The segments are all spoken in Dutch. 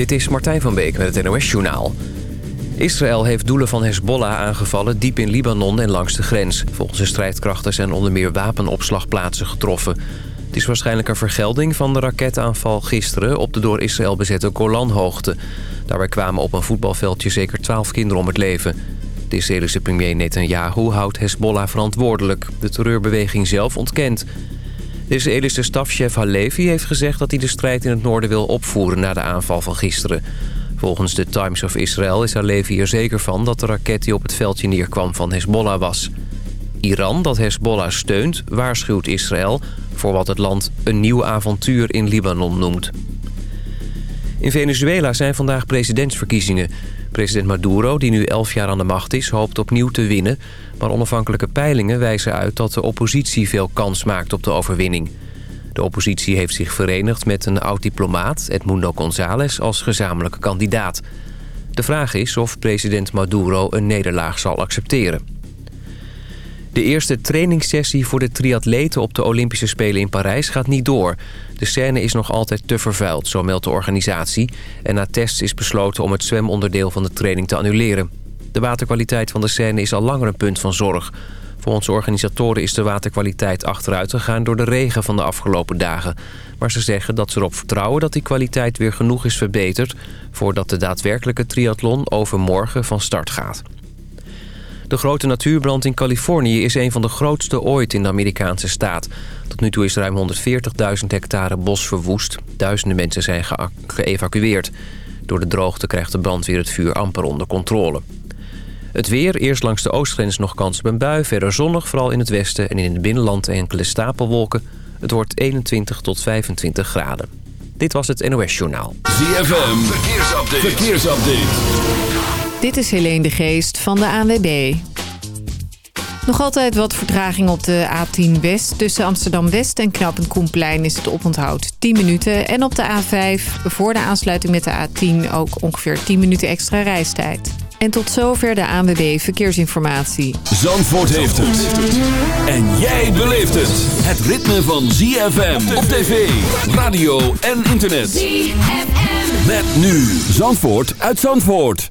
Dit is Martijn van Beek met het NOS-journaal. Israël heeft doelen van Hezbollah aangevallen diep in Libanon en langs de grens. Volgens de strijdkrachten zijn onder meer wapenopslagplaatsen getroffen. Het is waarschijnlijk een vergelding van de raketaanval gisteren... op de door Israël bezette Golanhoogte. Daarbij kwamen op een voetbalveldje zeker twaalf kinderen om het leven. De Israëlische premier Netanyahu houdt Hezbollah verantwoordelijk. De terreurbeweging zelf ontkent. De Israëlische stafchef Halevi heeft gezegd dat hij de strijd in het noorden wil opvoeren... na de aanval van gisteren. Volgens de Times of Israel is Halevi er zeker van dat de raket die op het veldje neerkwam van Hezbollah was. Iran, dat Hezbollah steunt, waarschuwt Israël voor wat het land een nieuw avontuur in Libanon noemt. In Venezuela zijn vandaag presidentsverkiezingen. President Maduro, die nu 11 jaar aan de macht is, hoopt opnieuw te winnen. Maar onafhankelijke peilingen wijzen uit dat de oppositie veel kans maakt op de overwinning. De oppositie heeft zich verenigd met een oud-diplomaat, Edmundo González, als gezamenlijke kandidaat. De vraag is of president Maduro een nederlaag zal accepteren. De eerste trainingssessie voor de triatleten op de Olympische Spelen in Parijs gaat niet door. De scène is nog altijd te vervuild, zo meldt de organisatie. En na tests is besloten om het zwemonderdeel van de training te annuleren. De waterkwaliteit van de scène is al langer een punt van zorg. Volgens organisatoren is de waterkwaliteit achteruit gegaan door de regen van de afgelopen dagen. Maar ze zeggen dat ze erop vertrouwen dat die kwaliteit weer genoeg is verbeterd... voordat de daadwerkelijke triathlon overmorgen van start gaat. De grote natuurbrand in Californië is een van de grootste ooit in de Amerikaanse staat. Tot nu toe is ruim 140.000 hectare bos verwoest. Duizenden mensen zijn geëvacueerd. Door de droogte krijgt de brandweer het vuur amper onder controle. Het weer, eerst langs de oostgrens nog kans op een bui. Verder zonnig, vooral in het westen en in het binnenland enkele stapelwolken. Het wordt 21 tot 25 graden. Dit was het NOS Journaal. ZFM, verkeersupdate. verkeersupdate. Dit is Helene de Geest van de ANWB. Nog altijd wat vertraging op de A10 West. Tussen Amsterdam-West en Knappend Koenplein is het oponthoud 10 minuten. En op de A5 voor de aansluiting met de A10 ook ongeveer 10 minuten extra reistijd. En tot zover de ANWB Verkeersinformatie. Zandvoort heeft het. En jij beleeft het. Het ritme van ZFM op tv, radio en internet. ZFM. Met nu Zandvoort uit Zandvoort.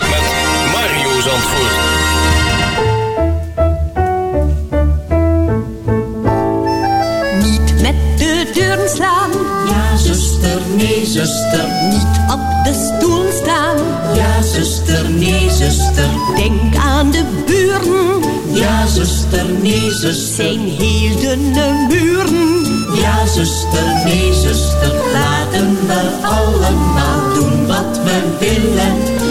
Zandvoort. Niet met de deuren slaan. Ja, zuster, nee, zuster. Niet op de stoel staan. Ja, zuster, nee, zuster. Denk aan de buren. Ja, zuster, nee, zuster. Zijn heel dunne muren. Ja, zuster, nee, zuster. Laten we allemaal doen wat we willen.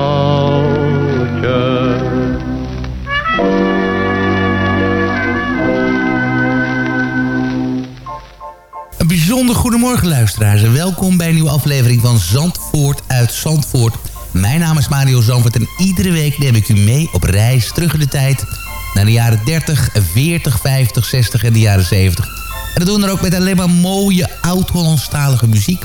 Goedemorgen luisteraars en welkom bij een nieuwe aflevering van Zandvoort uit Zandvoort. Mijn naam is Mario Zandvoort en iedere week neem ik u mee op reis terug in de tijd... naar de jaren 30, 40, 50, 60 en de jaren 70. En dat doen we ook met alleen maar mooie oud-Hollandstalige muziek.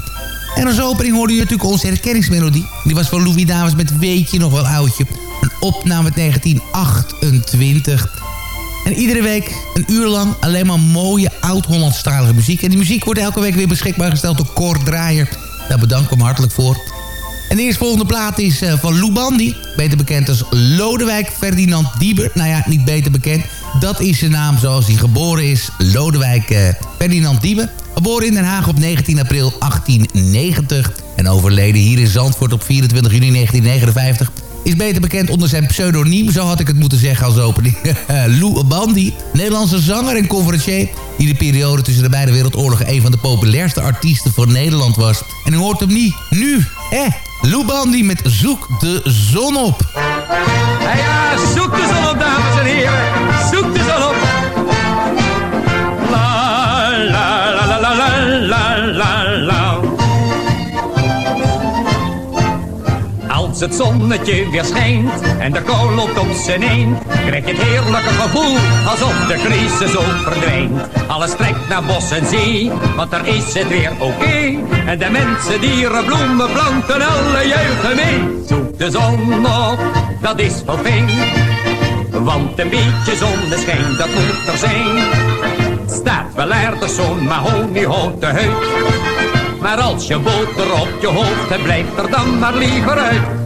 En als opening hoorde je natuurlijk onze herkenningsmelodie. Die was van Louis Davis met Weet je nog wel oudje. Een opname uit 1928... En iedere week een uur lang alleen maar mooie oud-Hollandstalige muziek. En die muziek wordt elke week weer beschikbaar gesteld door Cor Draaier. Daar bedank ik hem hartelijk voor. En de eerstvolgende plaat is uh, van Lou Bandy. Beter bekend als Lodewijk Ferdinand Dieber. Nou ja, niet beter bekend. Dat is zijn naam zoals hij geboren is. Lodewijk uh, Ferdinand Dieber. Geboren in Den Haag op 19 april 1890. En overleden hier in Zandvoort op 24 juni 1959 is beter bekend onder zijn pseudoniem, zo had ik het moeten zeggen als opening. Lou Bandy, Nederlandse zanger en conferencier... die de periode tussen de beide wereldoorlogen... een van de populairste artiesten van Nederland was. En u hoort hem niet nu, hè? Lou Bandy met Zoek de Zon op. Ja, zoek de zon op, dames en heren. Zoek Als het zonnetje weer schijnt en de kou loopt op zijn een, krijg je het heerlijke gevoel alsof de crisis ook verdwijnt. Alles trekt naar bos en zee, want daar is het weer oké. En de mensen, dieren, bloemen, planten, alle juichen mee. Zoek de zon op, dat is fijn. Want een beetje zonneschijn, dat moet er zijn. Staat wel aardig zo'n mahoniehouten huid. Maar als je boter op je hoofd hebt, blijft er dan maar liever uit.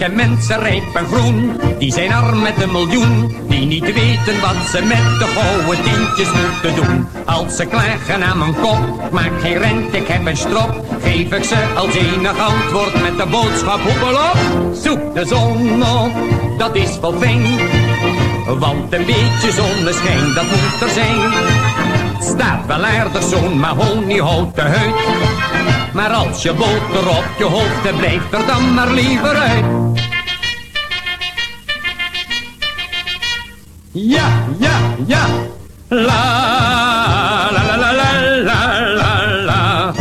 Ken mensen rijp en groen, die zijn arm met een miljoen. Die niet weten wat ze met de gouden tientjes moeten doen. Als ze klagen aan mijn kop, maak geen rent, ik heb een strop. Geef ik ze als enig antwoord met de boodschap hoepel op. Zoek de zon op, dat is wel fijn. Want een beetje zonneschijn, dat moet er zijn. Staat wel aardig zo'n mahoniehouten huid. Maar als je boter op je hoofd hebt, blijf er dan maar liever uit. Ja, ja, ja. La, la, la, la, la, la, la,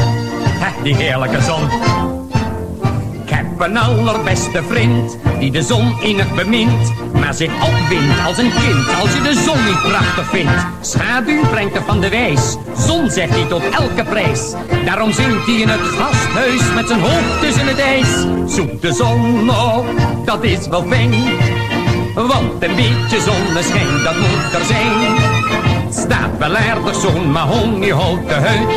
die heerlijke zon. Ik heb een allerbeste vriend, die de zon innig bemint. Maar zich opwindt als een kind, als je de zon niet prachtig vindt. Schaduw brengt er van de wijs, zon zegt hij tot elke prijs. Daarom zingt hij in het gasthuis met zijn hoofd tussen het ijs. Zoek de zon op, dat is wel fijn. Want een beetje zonneschijn, dat moet er zijn. Staat wel aardig zo'n mahoniehouten huid.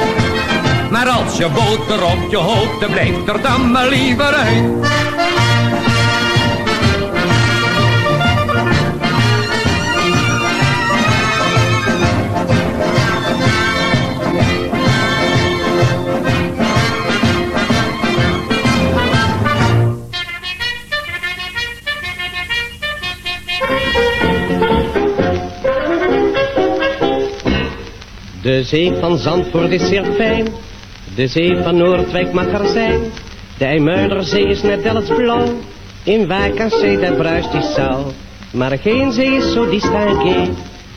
Maar als je boter op je hoofd, dan blijft er dan maar liever uit. De zee van Zandvoort is zeer fijn, de zee van Noordwijk mag er zijn. De IJmuiderzee is net als blauw, in Wijk en Zee daar bruist die zaal. Maar geen zee is zo distingué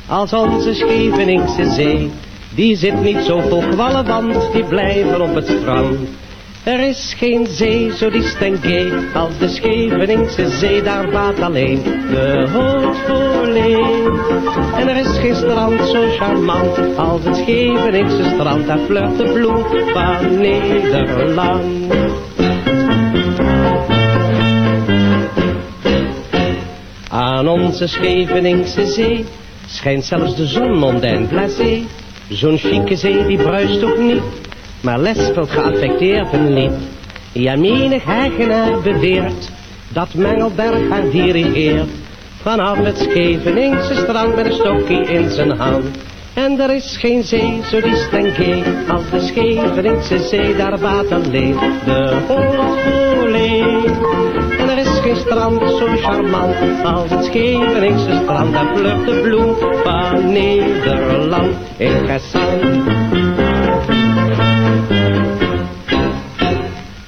als onze Scheveningse zee. Die zit niet zo vol kwallen, want die blijven op het strand. Er is geen zee zo distingué als de Scheveningse zee, daar baat alleen de hoofdvoorleen. En er is geen strand zo charmant als het Scheveningse strand, daar flirt de bloem van Nederland. Aan onze Scheveningse zee schijnt zelfs de zon mondijn blasé. Zo'n chique zee die bruist ook niet maar lesveld geaffecteerd een lied. Ja, menig beweert dat Mengelberg haar dirigeert. Vanaf het Scheveningse strand met een stokje in zijn hand. En er is geen zee zo distingué als de Scheveningse zee, daar baat alleen de Hoorvoorlee. En er is geen strand zo charmant als het Scheveningse strand, daar vlucht de bloem van Nederland. Interessant.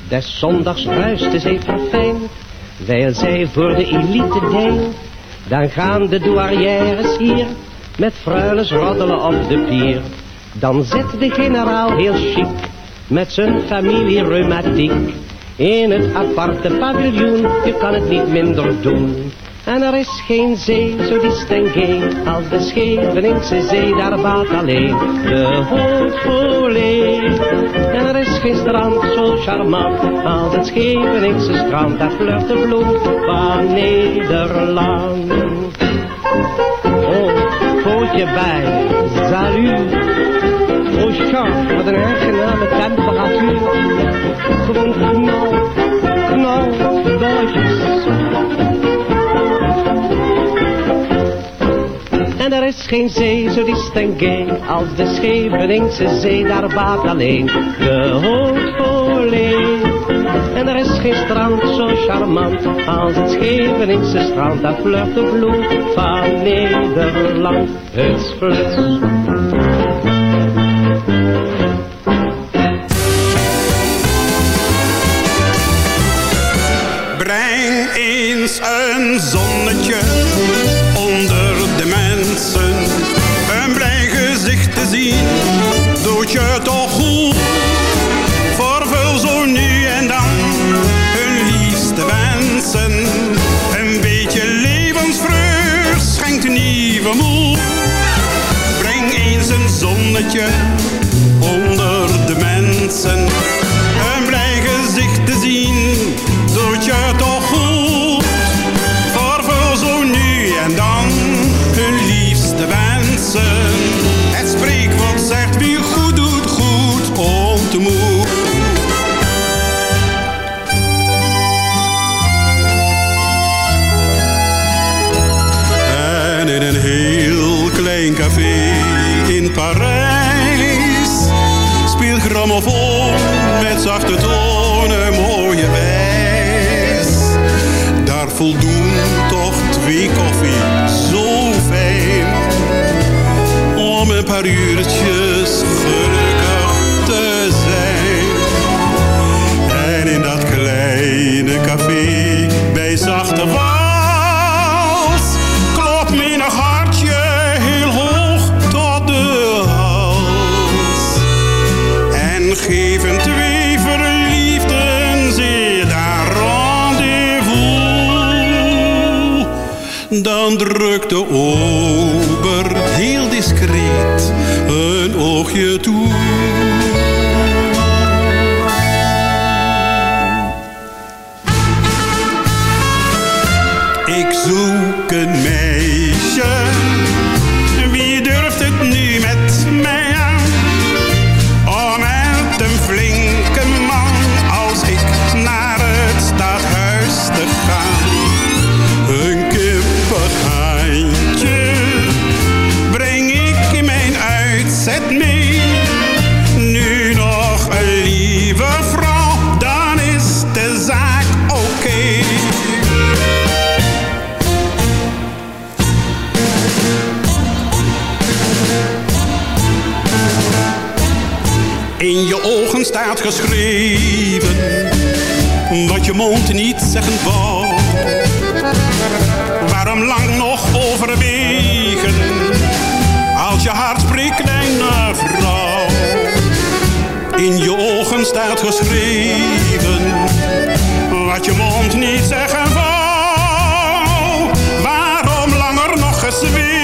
Des zondags ruist de zee verfijn, wijl zij voor de elite deint. Dan gaan de douarières hier, met fruiles roddelen op de pier. Dan zit de generaal heel chic, met zijn familie reumatiek. In het aparte paviljoen, je kan het niet minder doen. En er is geen zee zo distingué als de Scheveningse zee, daar baat alleen de hoofdvoorlee. En er is geen strand zo charmant als het Scheveningse strand, daar flirt de bloem van Nederland. Oh, pootje bij, salut. Oh, Charles, wat een aangename temperatuur. Gewoon knal, knal. En er is geen zee zo distingué als de Scheveningse zee, daar baat alleen de hoofdvoorlee. En er is geen strand zo charmant als het Scheveningse strand, daar flirt de bloem van Nederland. Huts, fluts. Voldoen toch twee koffie zo fijn om een paar uurtjes Dan drukt geschreven wat je mond niet zeggen wou. Waarom lang nog overwegen als je hart spreekt, kleine vrouw? In je ogen staat geschreven wat je mond niet zeggen wou. Waarom langer nog gezwegen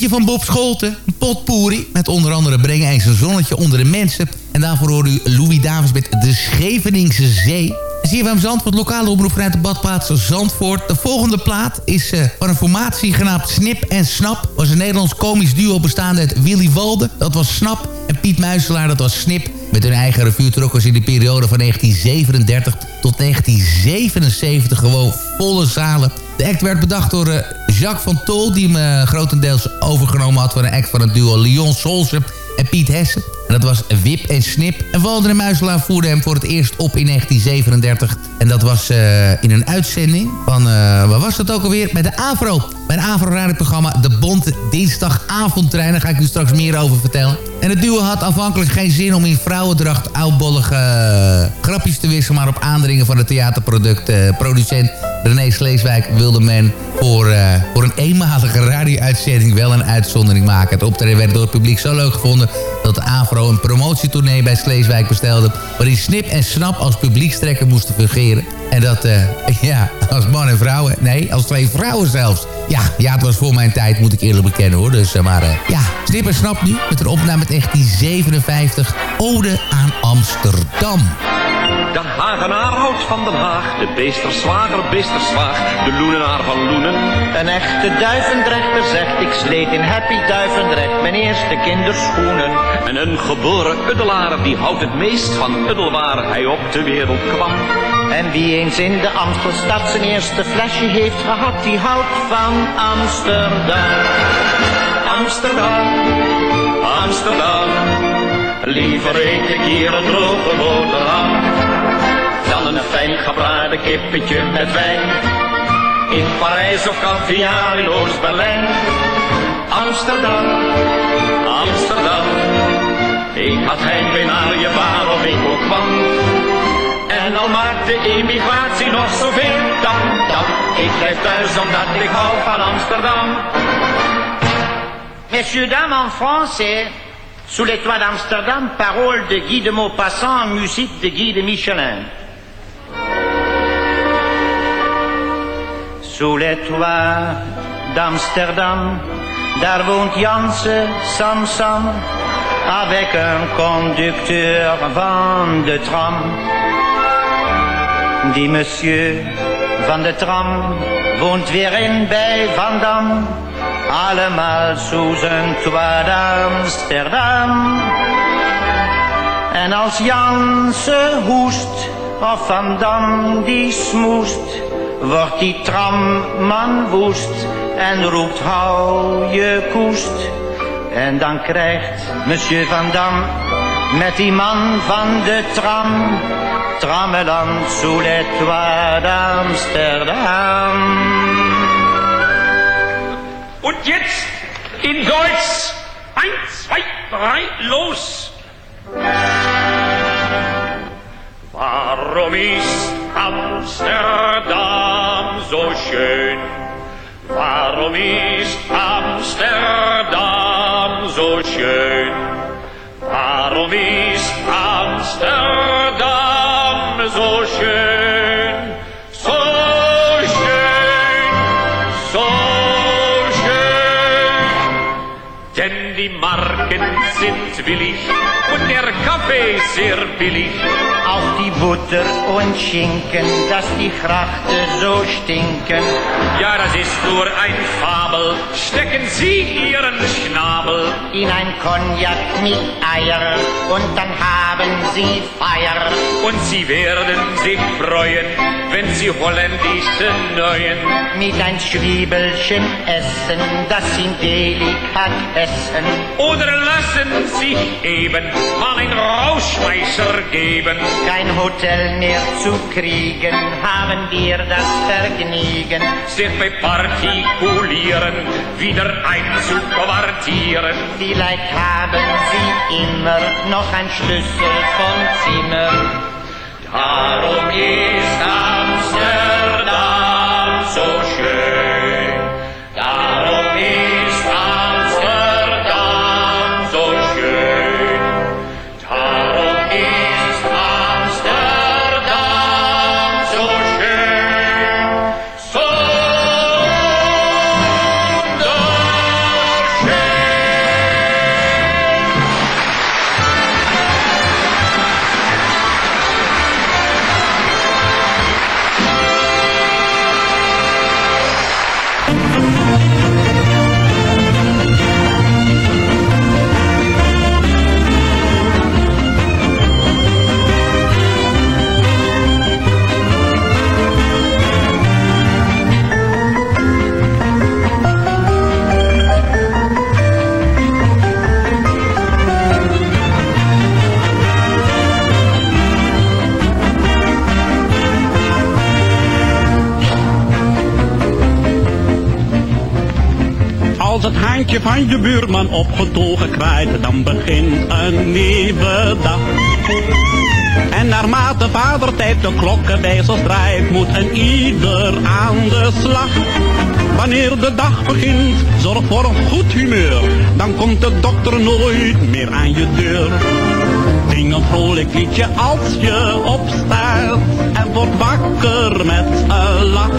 liedje van Bob Scholten. Een potpourri. Met onder andere Breng eens een zonnetje onder de mensen. En daarvoor hoorde u Louis Davis met De Scheveningse Zee. Van Zandvoort, lokale omroep de badplaats Zandvoort. De volgende plaat is eh, van een formatie genaamd Snip en Snap. was een Nederlands komisch duo bestaande uit Willy Walde. Dat was Snap. En Piet Muiselaar, dat was Snip. Met hun eigen revue trokken in de periode van 1937 tot 1977 gewoon volle zalen. De act werd bedacht door eh, Jacques van Tol... die hem eh, grotendeels overgenomen had van een act van het duo Leon Solse en Piet Hessen. En dat was Wip en Snip. En Walder en Muiselaar voerden hem voor het eerst op in 1937. En dat was uh, in een uitzending van, waar was dat ook alweer? Bij de AVRO. Het AVRO-radioprogramma De Bonte Dinsdagavondtrein. Daar ga ik u straks meer over vertellen. En het duo had afhankelijk geen zin om in vrouwendracht oudbollige grapjes te wisselen... maar op aandringen van de theaterproducent René Sleeswijk wilde men voor, uh, voor een eenmalige radio-uitzending wel een uitzondering maken. Het optreden werd door het publiek zo leuk gevonden dat de AVRO een promotietournee bij Sleeswijk bestelde... waarin Snip en Snap als publiekstrekker moesten fungeren. En dat, uh, ja, als man en vrouwen. Nee, als twee vrouwen zelfs. Ja, ja, het was voor mijn tijd, moet ik eerlijk bekennen hoor. Dus, uh, maar uh, ja, Snip en Snap nu met een opname uit 1957. Ode aan Amsterdam. De Hagenaar houdt van Den Haag, de beesterswager, beesterswaag, de loenenaar van Loenen. Een echte duivendrechter zegt, ik sleet in happy duivendrecht mijn eerste kinderschoenen. En een geboren uddelaar, die houdt het meest van uddelwaar hij op de wereld kwam. En wie eens in de Amstelstad zijn eerste flesje heeft gehad, die houdt van Amsterdam. Amsterdam, Amsterdam, liever eet ik hier een droge boterham dan een fijn gebraden kippetje met wijn. In Parijs of Caviar in Oost-Berlijn. Amsterdam, Amsterdam. Ik had heimwee naar je waarom ik ook kwam. Messieurs, dames, en français. Sous les toits d'Amsterdam, parole de Guy de Maupassant, musique de Guy de Michelin. Sous les toits d'Amsterdam, daar woont Janse Samsam, avec un conducteur van de tram. Die monsieur van de tram woont weer in bij Van Dam, allemaal sous een toit d'Amsterdam. En als Janse hoest, of Van Dam die smoest, wordt die tramman woest en roept hou je koest. En dan krijgt monsieur Van Dam met die man van de tram, trammeland sous les toits d'Amsterdam. Und jetzt in Deutsch. Eins, zwei, drei, los. Warum ist Amsterdam so schön? Warum ist Amsterdam so schön? Warum ist Amsterdam so schön? So schön, so schön. Denn die Marken sind willig und Kaffee sehr billig. Auch die Butter und Schinken, dass die Grachten so stinken. Ja, das ist nur ein Fabel. Stecken Sie Ihren Schnabel in ein Cognac mit Eier und dann haben Sie Feier. und Sie werden sich freuen, wenn Sie holländische Neuen Mit ein Zwiebelchen essen, das in delikat essen. oder lassen sich eben mal ein Rausschmeißer geben. Kein Hotel mehr zu kriegen, haben wir das Vergnügen. sich bei Partikulieren wieder einzuquartieren. Vielleicht haben Sie immer noch ein Schlüssel vom Zimmer. Darum ist Amsterdam so schön. Van je buurman opgetogen krijt, dan begint een nieuwe dag. En naarmate vader tijd de klokken bij zo draait, moet een ieder aan de slag. Wanneer de dag begint, zorg voor een goed humeur, dan komt de dokter nooit meer aan je deur. Zing een vrolijk liedje als je opstaat en wordt wakker met een lach.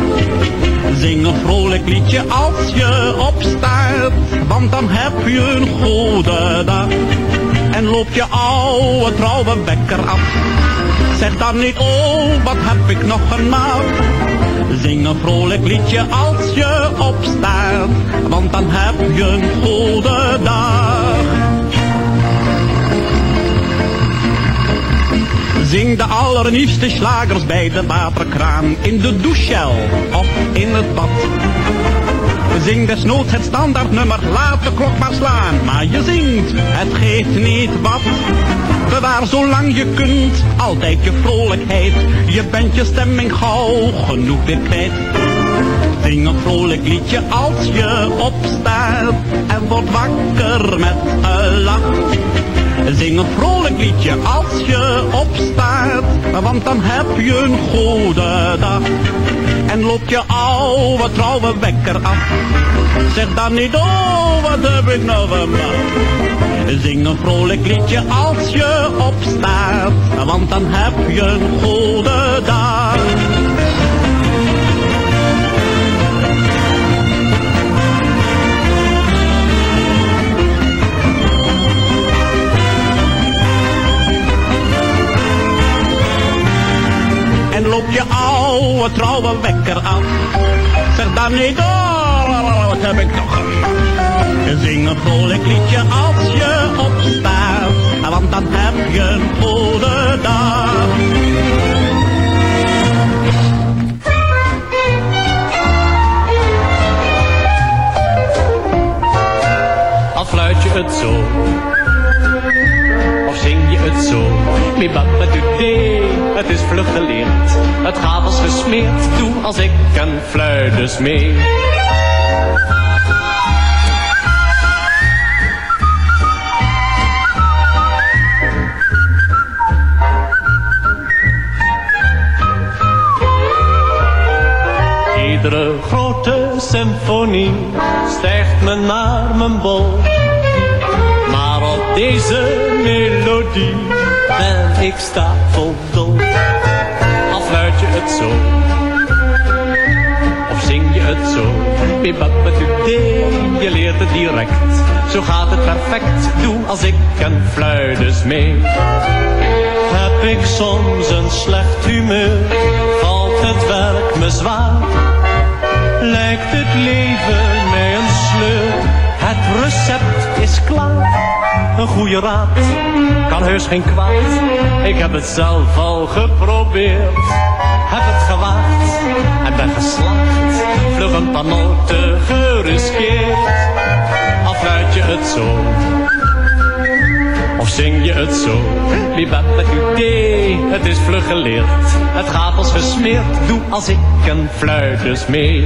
Zing een vrolijk liedje als je opstaat, want dan heb je een goede dag. En loop je oude trouwe wekker af. Zeg dan niet, oh, wat heb ik nog een maat. Zing een vrolijk liedje als je opstaat, want dan heb je een goede dag. Zing de allernieuwste slagers bij de waterkraan, in de douchel of in het bad. Zing desnoods het standaardnummer, laat de klok maar slaan. Maar je zingt, het geeft niet wat. Bewaar zolang je kunt, altijd je vrolijkheid. Je bent je stemming gauw genoeg weer kwijt. Zing een vrolijk liedje als je opstaat en wordt wakker met een lach. Zing een vrolijk liedje als je want dan heb je een goede dag. En loop je oude trouwe wekker af. Zeg dan niet, oh wat heb ik nou een Zing een vrolijk liedje als je opstaat, want dan heb je een goede dag. Je oude trouwe wekker af. Zeg dan niet, oh, wat heb ik toch Zing een vrolijk liedje als je opstaat, want dan heb je een goede dag. Je het zo, het zo. Mibabadudee, het is vlug geleerd. Het gaat als gesmeerd, doe als ik een fluit dus mee. Iedere grote symfonie stijgt me naar mijn bol. Deze melodie ben ik stapeldol. Al fluit je het zo, of zing je het zo. Je leert het direct. Zo gaat het perfect, doe als ik een fluit dus mee. Heb ik soms een slecht humeur, valt het werk me zwaar. Lijkt het leven recept is klaar. Een goede raad kan heus geen kwaad. Ik heb het zelf al geprobeerd, heb het gewaagd en ben geslaagd. Vlug een paar noten geriskeerd, al fluit je het zo. Of zing je het zo? Bibabadudee, het is vlug geleerd. Het gaat als gesmeerd, doe als ik een fluit dus mee.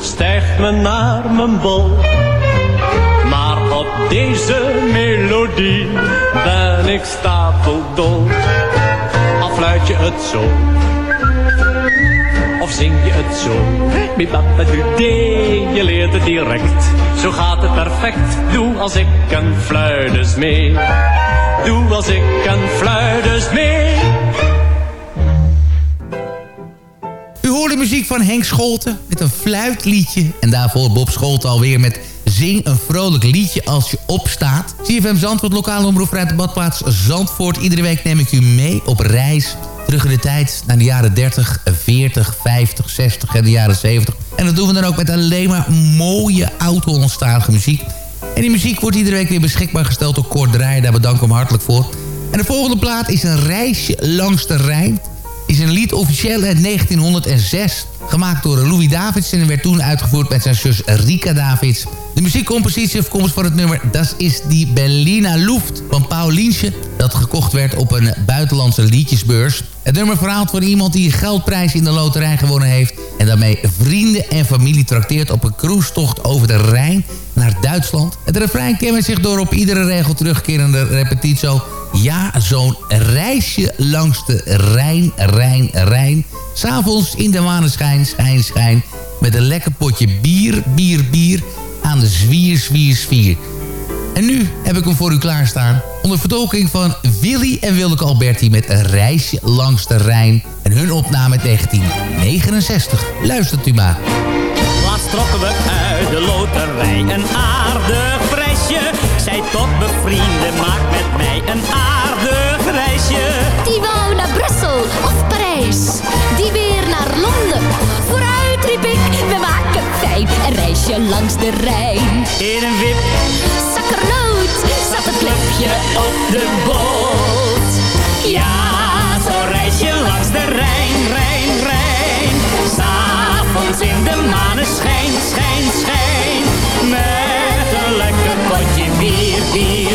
Stijgt me naar mijn bol. Maar op deze melodie ben ik stapeldol. Al fluit je het zo, of zing je het zo? Je leert het direct. Zo gaat het perfect. Doe als ik een fluiters mee. Doe als ik een fluiters mee. De muziek van Henk Scholten met een fluitliedje. En daarvoor Bob Scholten alweer met Zing een vrolijk liedje als je opstaat. CFM Zandvoort, lokale omroep vanuit de badplaats Zandvoort. Iedere week neem ik u mee op reis. Terug in de tijd naar de jaren 30, 40, 50, 60 en de jaren 70. En dat doen we dan ook met alleen maar mooie oud-Hollandstalige muziek. En die muziek wordt iedere week weer beschikbaar gesteld door Kort Draaien. Daar bedank ik hem hartelijk voor. En de volgende plaat is een reisje langs de Rijn. Is een lied officieel uit 1906. Gemaakt door Louis Davids en werd toen uitgevoerd met zijn zus Rika Davids. De muziekcompositie afkomst van het nummer Das is die Berliner Luft van Paul Liensje... dat gekocht werd op een buitenlandse liedjesbeurs. Het nummer verhaalt voor iemand die een geldprijs in de loterij gewonnen heeft... en daarmee vrienden en familie trakteert op een cruisetocht over de Rijn naar Duitsland. Het refrein kenmerkt zich door op iedere regel terugkerende repetitio... Ja, zo'n reisje langs de Rijn, Rijn, Rijn. S'avonds in de maneschijn, schijn, schijn. Met een lekker potje bier, bier, bier aan de zwier, zwier, zwier. En nu heb ik hem voor u klaarstaan. Onder vertolking van Willy en Willeke Alberti met een reisje langs de Rijn. En hun opname 1969. Luistert u maar. Laatst trokken we uit de loterij een aardig prijsje. Zij tot bevrienden, maak met mij een aardig reisje. Die wou naar Brussel of Parijs, die weer naar Londen. Vooruit riep ik, we maken fijn een reisje langs de Rijn. In een wip, zakkernoot, zat het klepje op de boot.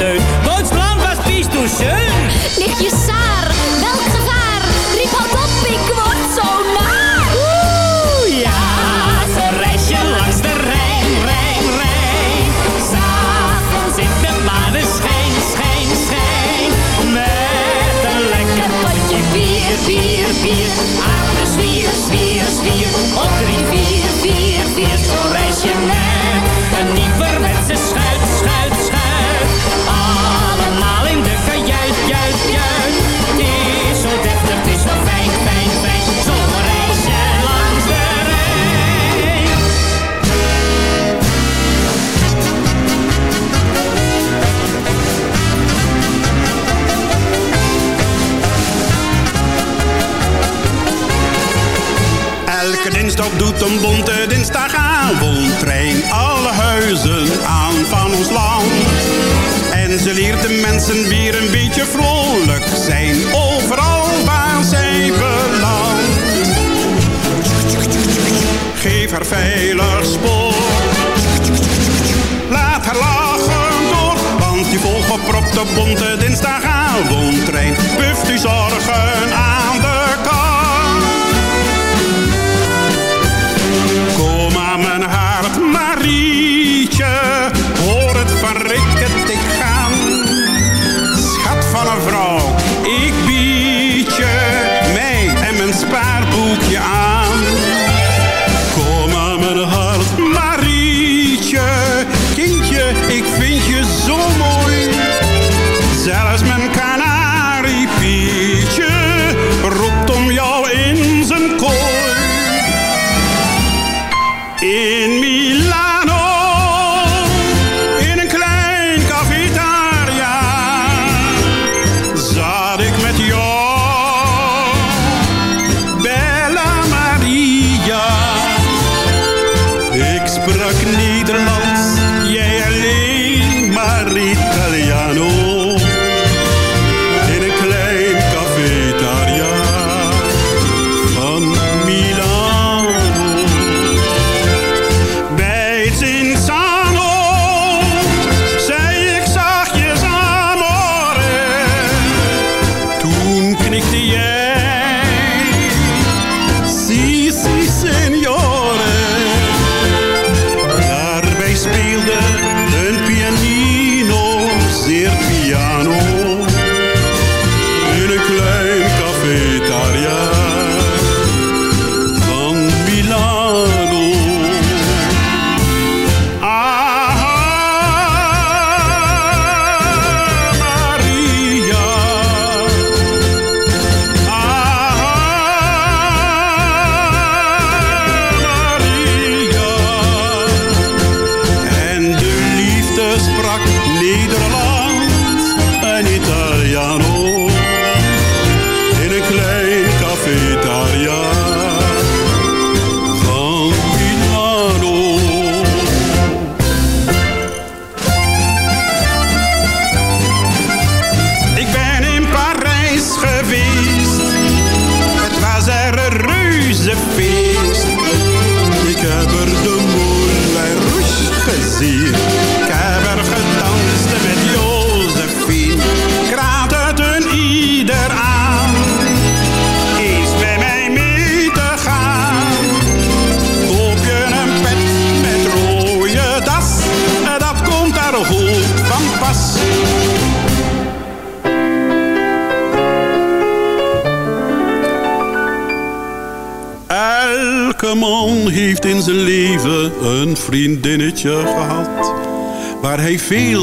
Duitsland was pies toen schön. Dinsdag doet een bonte dinsdagavondtrein alle huizen aan van ons land. En ze leert de mensen weer een beetje vrolijk zijn overal waar zij belandt. Geef haar veilig spoor. Laat haar lachen door, want die volgepropte bonte dinsdagavondtrein puft uw zorgen aan de Yeah.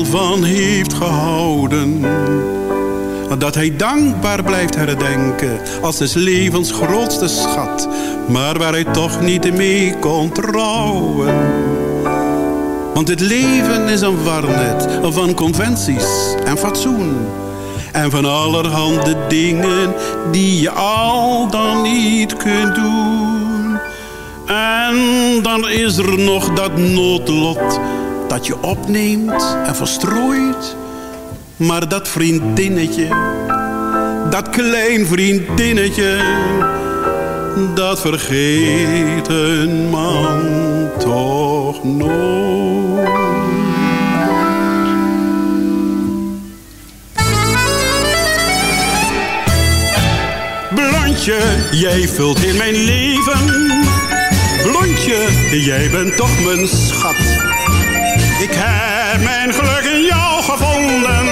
Van heeft gehouden. Dat hij dankbaar blijft herdenken als des levens grootste schat. Maar waar hij toch niet mee kon trouwen. Want het leven is een warnet van conventies en fatsoen. En van allerhande dingen die je al dan niet kunt doen. En dan is er nog dat noodlot dat je opneemt en verstrooit. Maar dat vriendinnetje, dat klein vriendinnetje, dat vergeet een man toch nooit. Blondje, jij vult in mijn leven. Blondje, jij bent toch mijn schat. Ik heb mijn geluk in jou gevonden.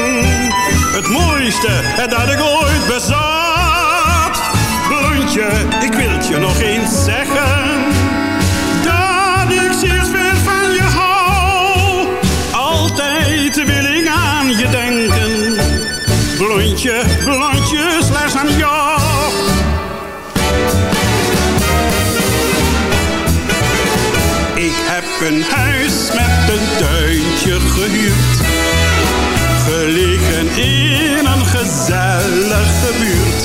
Het mooiste dat ik ooit bezat. Blondje, ik wil het je nog eens zeggen. Dat ik zeer veel van je hou. Altijd wil ik aan je denken. Blondje, blondje, slechts aan jou. Heb een huis met een tuintje gehuurd. Gelegen in een gezellige buurt.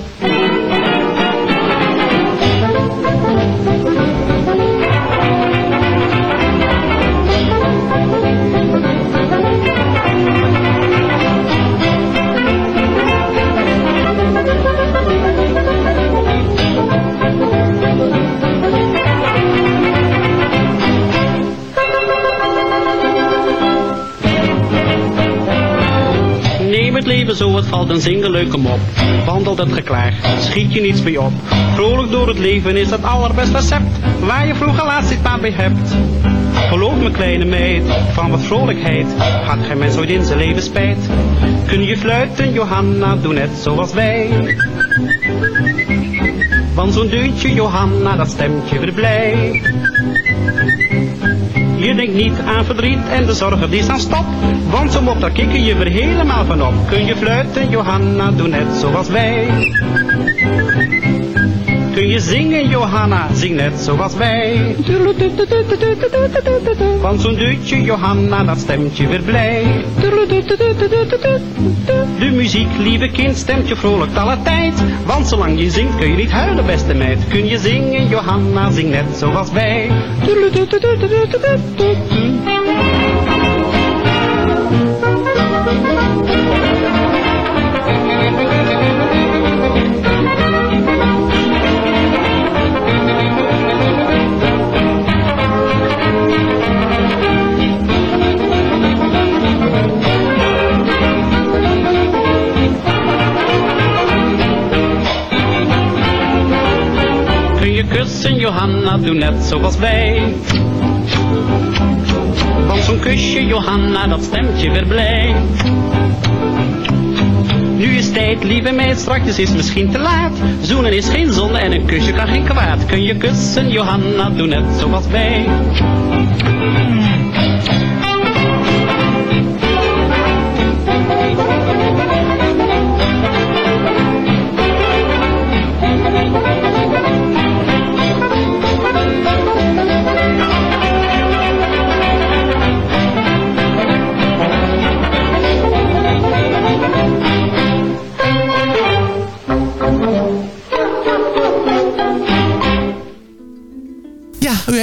Het valt een zing een leuke mop. Wandelt het geklaag, schiet je niets bij op. Vrolijk door het leven is het allerbeste recept. Waar je vroeger laatst iets aan bij hebt. Geloof me kleine meid, van wat vrolijkheid had geen mens ooit in zijn leven spijt. Kun je fluiten, Johanna, doe net zoals wij. Want zo'n deuntje, Johanna, dat stemt je weer blij. Je denkt niet aan verdriet en de zorgen die staan stop. Want zo mop, daar kikken je weer helemaal van op. Kun je fluiten, Johanna, doe net zoals wij. Kun je zingen, Johanna, zing net zoals wij. Want zo'n dutje, Johanna, dat stemt je weer blij. De muziek, lieve kind, stemt je vrolijk alle tijd. Want zolang je zingt kun je niet huilen, beste meid. Kun je zingen, Johanna, zing net zoals wij. Kussen, Johanna, doe net zoals wij. Want zo'n kusje, Johanna, dat stemt je weer blij. Nu is tijd, lieve meid, straks is misschien te laat. Zoenen is geen zonde en een kusje kan geen kwaad. Kun je kussen, Johanna, doe net zoals wij.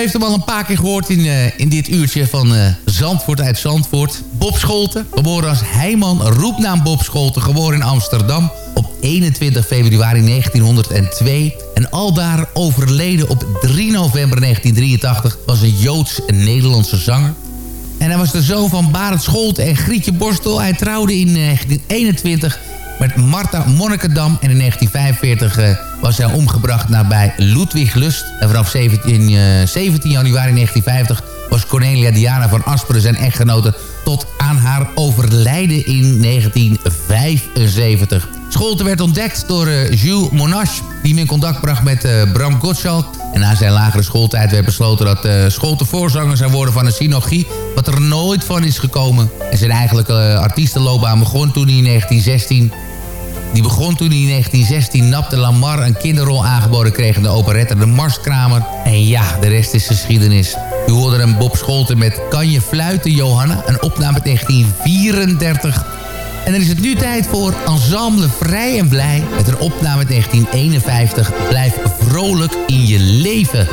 Heeft hem al een paar keer gehoord in, eh, in dit uurtje van eh, Zandvoort uit Zandvoort. Bob Scholten, geboren als Heiman, roepnaam Bob Scholten, geboren in Amsterdam op 21 februari 1902. En aldaar overleden op 3 november 1983 was een Joods-Nederlandse zanger. En hij was de zoon van Barend Scholte en Grietje Borstel. Hij trouwde in 1921 met Marta Monnikendam. En in 1945 eh, was hij omgebracht nabij Ludwig Lust. En vanaf 17, eh, 17 januari 1950 was Cornelia Diana van Asperen zijn echtgenote... tot aan haar overlijden in 1975. Scholte werd ontdekt door eh, Jules Monash... die hem in contact bracht met eh, Bram Gottschalk. En na zijn lagere schooltijd werd besloten dat uh, Scholte voorzanger zou worden van een synagogie... wat er nooit van is gekomen. En zijn eigenlijke artiestenloopbaan begon toen hij in 1916 die begon toen hij in 1916 Nap de Lamar een kinderrol aangeboden kreeg in de operette De Marskramer. En ja, de rest is geschiedenis. U hoorde hem Bob Scholten met Kan je fluiten, Johanna? Een opname uit 1934. En dan is het nu tijd voor Ensemble Vrij en Blij... met een opname uit 1951. Blijf vrolijk in je leven.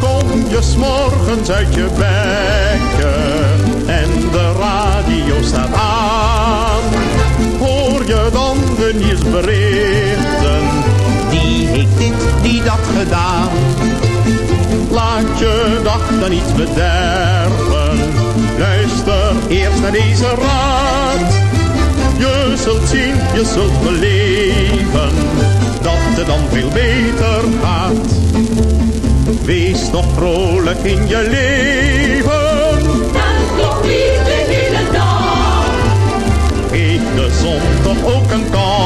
Kom je s'morgens uit je bekken en de radio staat aan. Nieuwsberichten? Die heeft dit, die dat gedaan. Laat je dag dan niet bederven. Luister eerst naar deze raad. Je zult zien, je zult beleven dat het dan veel beter gaat. Wees nog vrolijk in je leven. Dat klopt niet de hele dag. Geef de zon toch ook een kansje.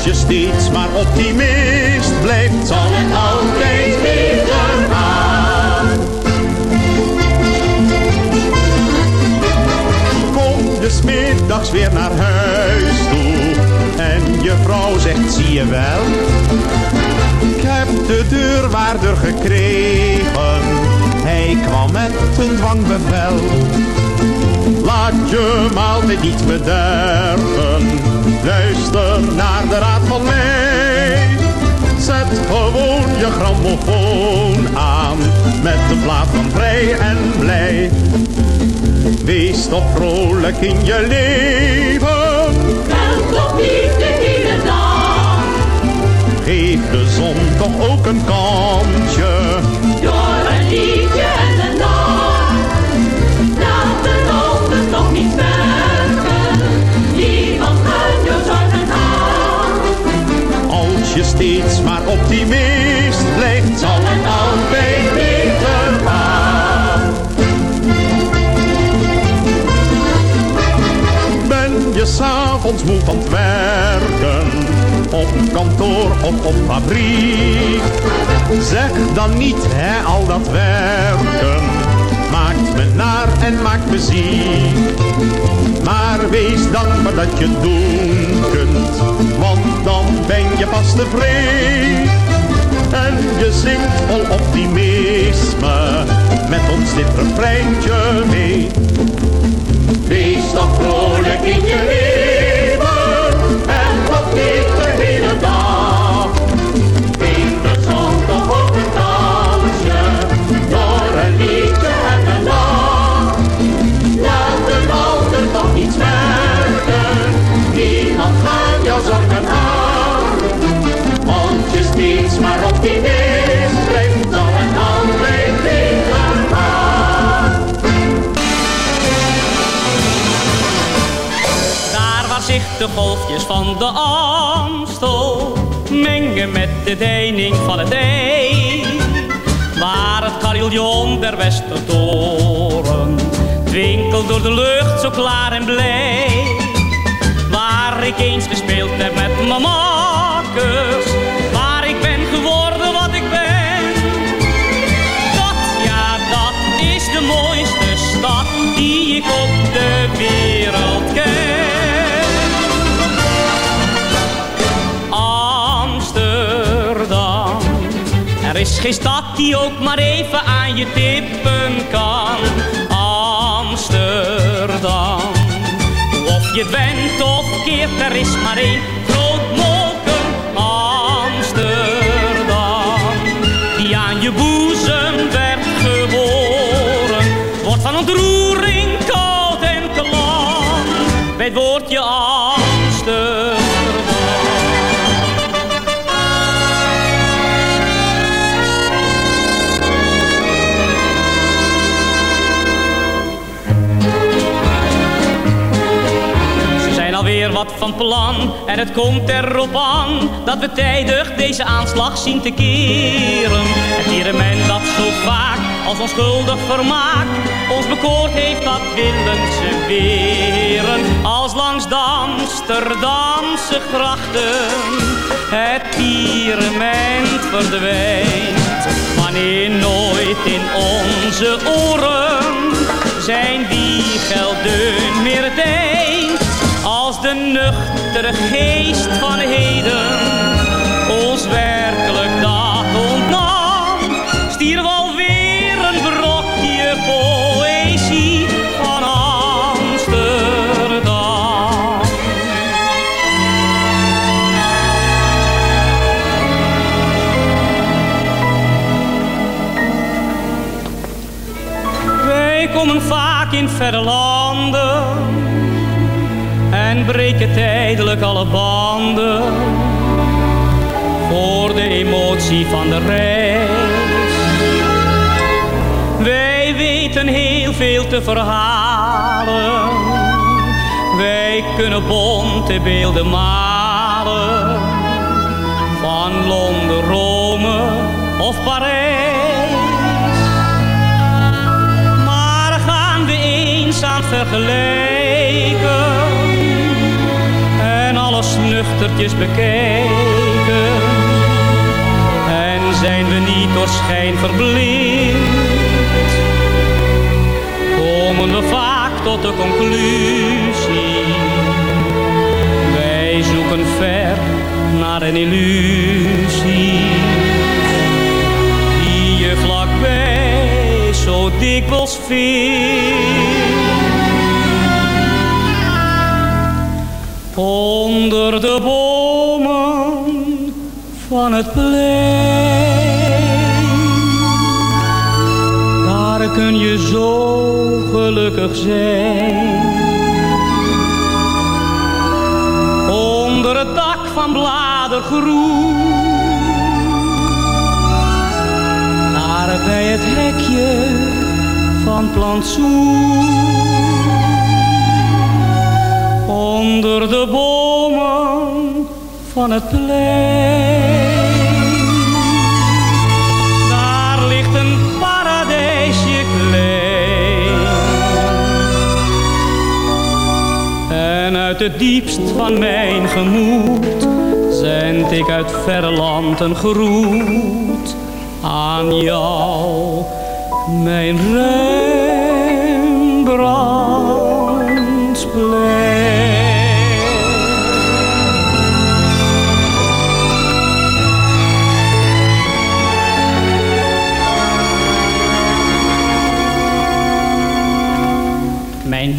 Als je steeds maar optimist blijft, zal het altijd beter gaan. Kom dus middags weer naar huis toe en je vrouw zegt zie je wel. Ik heb de deurwaarder gekregen, hij kwam met een dwangbevel. Laat je maaltijd niet bederven. Luister naar de raad van mij. Zet gewoon je grammofoon aan. Met de plaat van vrij en blij. Wees toch vrolijk in je leven. Dat klopt niet de hele dag. heeft de zon toch ook een kantje. S'avonds moe van werken, op kantoor of op fabriek? Zeg dan niet, hè, al dat werken maakt me naar en maakt me ziek. Maar wees dankbaar dat je het doen kunt, want dan ben je pas tevreden. En je zingt vol optimisme, met ons dit refreintje mee. Wees toch vrolijk in je leven, zorgen aan. Want je steeds maar optimist blijft, zal het altijd beter gaan. Daar waar zich de golfjes van de Amstel mengen met de deining van het IJ. Waar het carillon der Westertoren twinkelt door de lucht zo klaar en blij. Waar ik eens gespeeld mijn makkers, waar ik ben geworden wat ik ben. Dat, ja, dat is de mooiste stad die ik op de wereld ken. Amsterdam, er is geen stad die ook maar even aan je tippen kan. Amsterdam, of je bent of keert, er is maar één plan en het komt erop aan dat we tijdig deze aanslag zien te keren. Het tirement dat zo vaak als onschuldig vermaak ons bekoord heeft, dat willen ze weren. Als langs Amsterdamse grachten het tirement verdwijnt. Wanneer nooit in onze oren zijn die gelden meer. Als de nuchtere geest van heden ons werkelijk dat ontnam, stierf en breken tijdelijk alle banden voor de emotie van de reis. Wij weten heel veel te verhalen, wij kunnen bonte beelden malen van Londen, Rome of Parijs. Maar gaan we eenzaam vergelijken en bekijken. En zijn we niet door schijn verblind, komen we vaak tot de conclusie. Wij zoeken ver naar een illusie, die je vlakbij zo dikwijls vindt. onder de bomen van het plein. Daar kun je zo gelukkig zijn. Onder het dak van bladergroen. Daar bij het hekje van plantsoen Onder de bomen van het plein. Daar ligt een paradijsje klein. En uit het diepst van mijn gemoed zend ik uit verre land een groet aan jou, mijn Rembrandtsplein.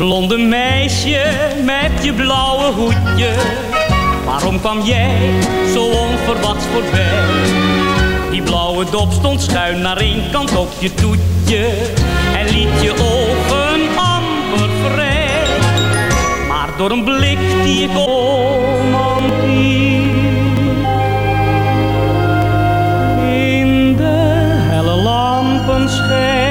Blonde meisje met je blauwe hoedje, waarom kwam jij zo onverwachts voorbij? Die blauwe dop stond schuin naar één kant op je toetje en liet je ogen amper vrij. Maar door een blik die ik romantiek in de helle baat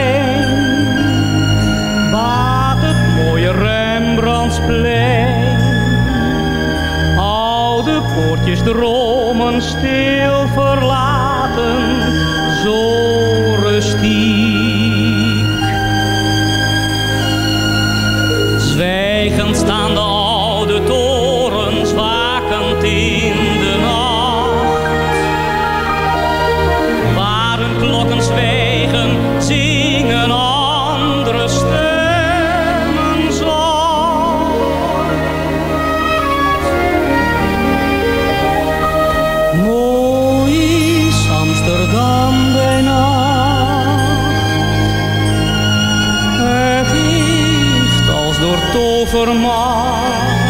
Oude poortjes dromen stil verlaten, zo tovermacht twee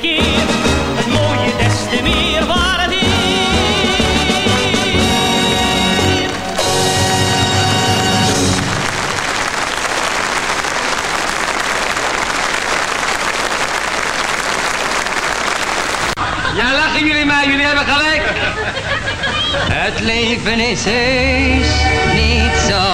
keert het mooie des te meer waardeert. Ja, lachen jullie maar, jullie hebben gelijk. Het leven is heus niet zo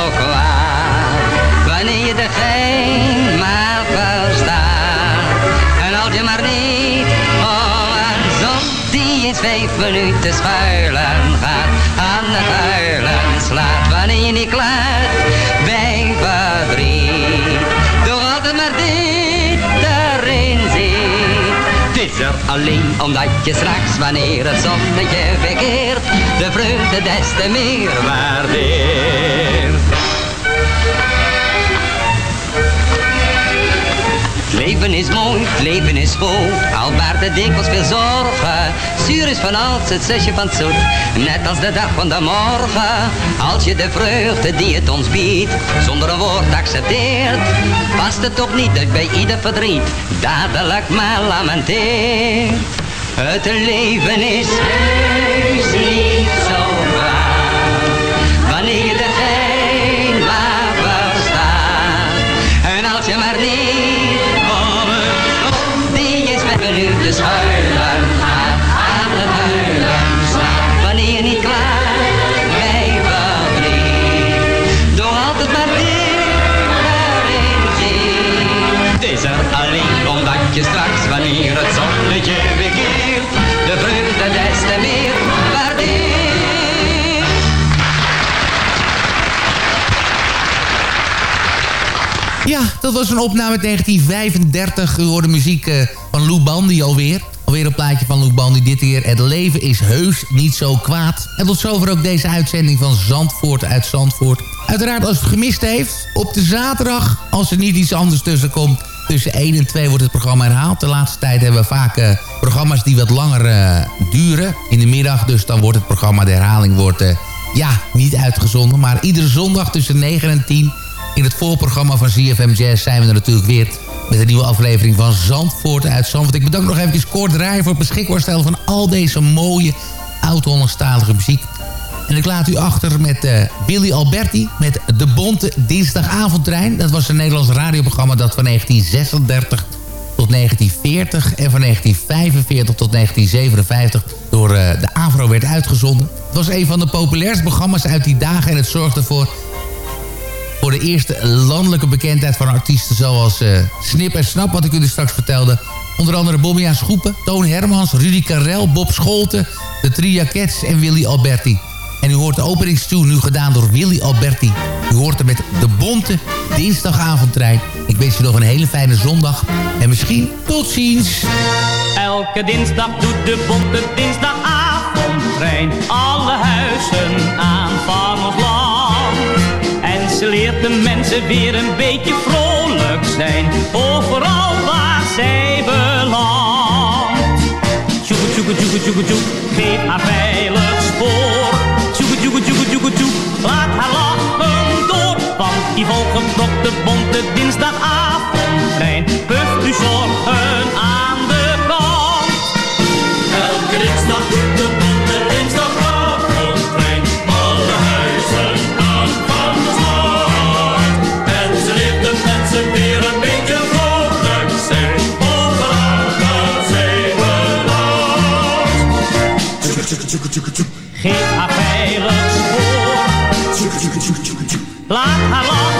vijf minuten schuilen gaat. Aan het huilen slaat. Wanneer je niet klaar bij verdriet. Door altijd maar dit erin ziet. Het is er alleen omdat je straks, wanneer het zonnetje verkeert, de vreugde des te meer waardeert. Leven is mooi, leven is vol, al baart het dikwijls veel zorgen. Zuur is van alles het zusje van het zoet, net als de dag van de morgen. Als je de vreugde die het ons biedt, zonder een woord accepteert, past het toch niet dat bij ieder verdriet dadelijk maar lamenteert. Het leven is dat was een opname uit 1935. U hoorde muziek eh, van Lou Bandy alweer. Alweer een plaatje van Luc Bandy. Dit keer Het leven is heus niet zo kwaad. En tot zover ook deze uitzending van Zandvoort uit Zandvoort. Uiteraard als het gemist heeft. Op de zaterdag, als er niet iets anders tussen komt... Tussen 1 en 2 wordt het programma herhaald. De laatste tijd hebben we vaak uh, programma's die wat langer uh, duren. In de middag, dus dan wordt het programma, de herhaling wordt... Ja, niet uitgezonden. Maar iedere zondag tussen 9 en 10... in het voorprogramma van ZFM Jazz zijn we er natuurlijk weer... met een nieuwe aflevering van Zandvoort uit Zandvoort. Ik bedank nog even Kort Draaien voor het beschikbaar stellen... van al deze mooie oud-Hollandstalige muziek. En ik laat u achter met uh, Willy Alberti met De Bonte Dinsdagavondtrein. Dat was een Nederlands radioprogramma dat van 1936 tot 1940 en van 1945 tot 1957 door uh, de AVRO werd uitgezonden. Het was een van de populairste programma's uit die dagen en het zorgde voor, voor de eerste landelijke bekendheid van artiesten zoals uh, Snip en Snap, wat ik u straks vertelde. Onder andere Bobby Schoepen, Toon Hermans, Rudy Karel, Bob Scholten, de Tria Cats en Willy Alberti. En u hoort de openingstune nu gedaan door Willy Alberti. U hoort er met de bonte dinsdagavondtrein. Ik wens je nog een hele fijne zondag. En misschien tot ziens. Elke dinsdag doet de bonte dinsdagavondtrein. Alle huizen aan van land. Ze leert de mensen weer een beetje vrolijk zijn. Overal waar zij belandt. Tjoeke, tjoeke, tjoeke, tjoeke, tjoeke. Geef haar veilig spoor. Tjoeke, tjoeke, tjoeke, tjoeke, Laat haar lachen door. Want die volgepropte bonte dinsdagavondtrein. Puft u zorgen aan de kant. Elke dinsdag de Geef haar veilig spoor. Laat haar lachen